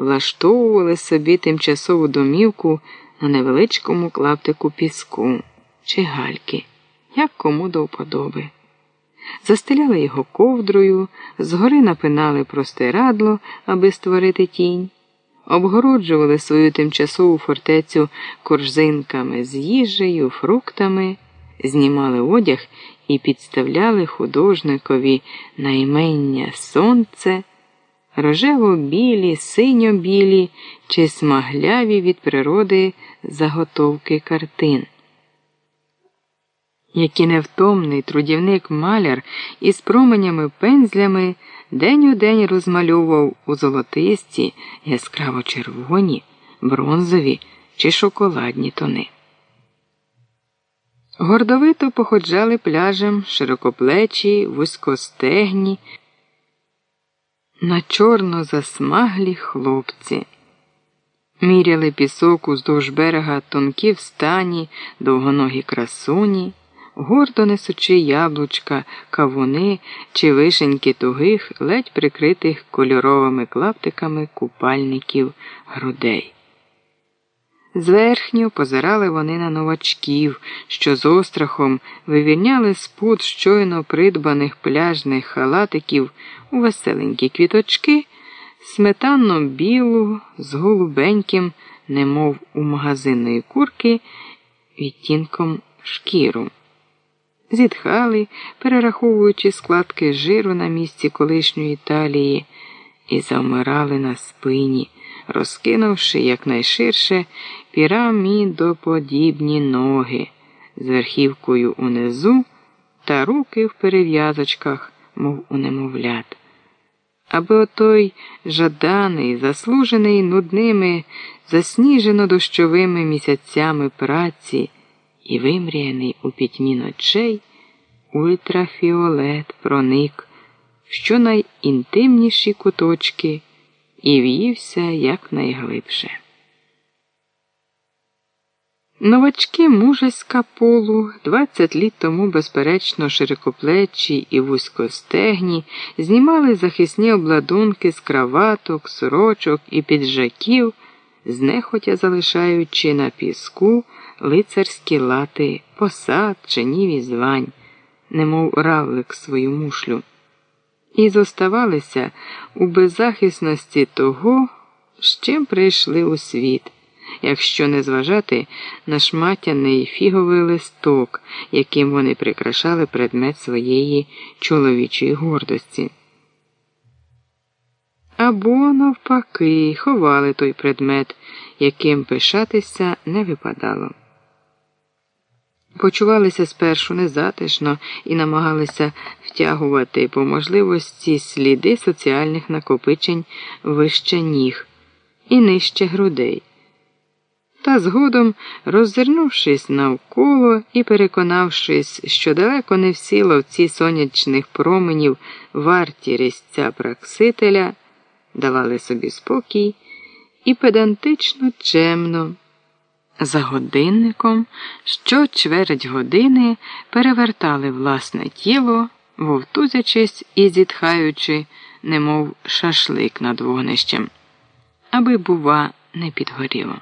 влаштовували собі тимчасову домівку на невеличкому клаптику піску чи гальки, як кому до вподоби. Застеляли його ковдрою, згори напинали простирадло, аби створити тінь, обгороджували свою тимчасову фортецю корзинками з їжею, фруктами, знімали одяг і підставляли художникові наймення сонце, рожево-білі, синьо-білі чи смагляві від природи заготовки картин. Які невтомний трудівник маляр із променями пензлями день у день розмальовував у золотисті, яскраво червоні, бронзові чи шоколадні тони. Гордовито походжали пляжем широкоплечі, вузькостегні, на чорно засмаглі хлопці. Міряли пісок уздовж берега тонкі встані, довгоногі красуні, гордо несучи яблучка, кавуни чи вишеньки тугих, ледь прикритих кольоровими клаптиками купальників грудей. Зверхньо позирали вони на новачків, що з острахом вивільняли з пут щойно придбаних пляжних халатиків у веселенькі квіточки, сметанно білу з голубеньким, немов у магазинної курки, відтінком шкіру. Зітхали, перераховуючи складки жиру на місці колишньої талії, і завмирали на спині розкинувши якнайширше пірамідоподібні ноги з верхівкою унизу та руки в перев'язочках, мов у немовлят. Аби отой жаданий, заслужений нудними, засніжено дощовими місяцями праці і вимріяний у пітьмі ночей, ультрафіолет проник в щонайінтимніші куточки і в'ївся якнайглибше. Новачки мужеська полу, 20 літ тому, безперечно, широкоплечі і вузькостегні, знімали захисні обладунки з краваток, сорочок і піджаків, знехотя залишаючи на піску лицарські лати посад, чинів і звань, немов равлик свою мушлю і зоставалися у беззахисності того, з чим прийшли у світ, якщо не зважати на шматяний фіговий листок, яким вони прикрашали предмет своєї чоловічої гордості. Або, навпаки, ховали той предмет, яким пишатися не випадало. Почувалися спершу незатишно і намагалися втягувати по можливості сліди соціальних накопичень вище ніг і нижче грудей. Та згодом, роззирнувшись навколо і переконавшись, що далеко не всі ловці сонячних променів варті різця праксителя, давали собі спокій і педантично чемно. За годинником що чверть години перевертали власне тіло, вовтузячись і зітхаючи, немов шашлик над вогнищем, аби, бува, не підгоріло.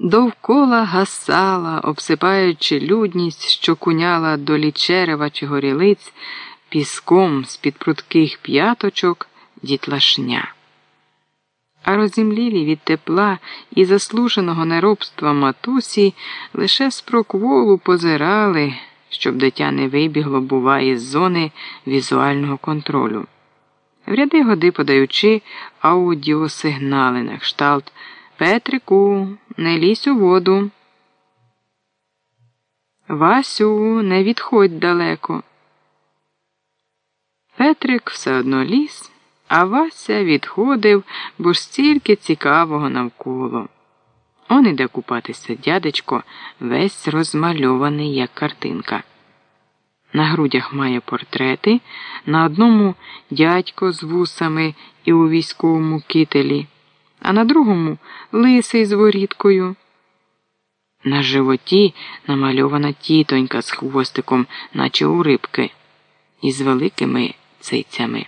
Довкола гасала, обсипаючи людність, що куняла до лічерева чи горілиць піском з під прудких п'яточок дітлашня а розімлілі від тепла і заслуженого неробства матусі лише з прокволу позирали, щоб дитя не вибігло, бува, із зони візуального контролю. В ряди годи подаючи аудіосигнали на кшталт Петрику, не лізь у воду. Васю, не відходь далеко. Петрик все одно ліз. А Вася відходив, бо ж стільки цікавого навколо. Он іде купатися дядечко, весь розмальований, як картинка. На грудях має портрети, на одному дядько з вусами і у військовому кителі, а на другому лисий з воріткою. На животі намальована тітонька з хвостиком, наче у рибки, і з великими цицями.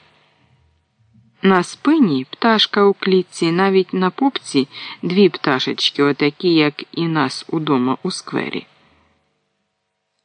На спині пташка у клітці, навіть на попці дві пташечки, отакі, як і нас удома у сквері.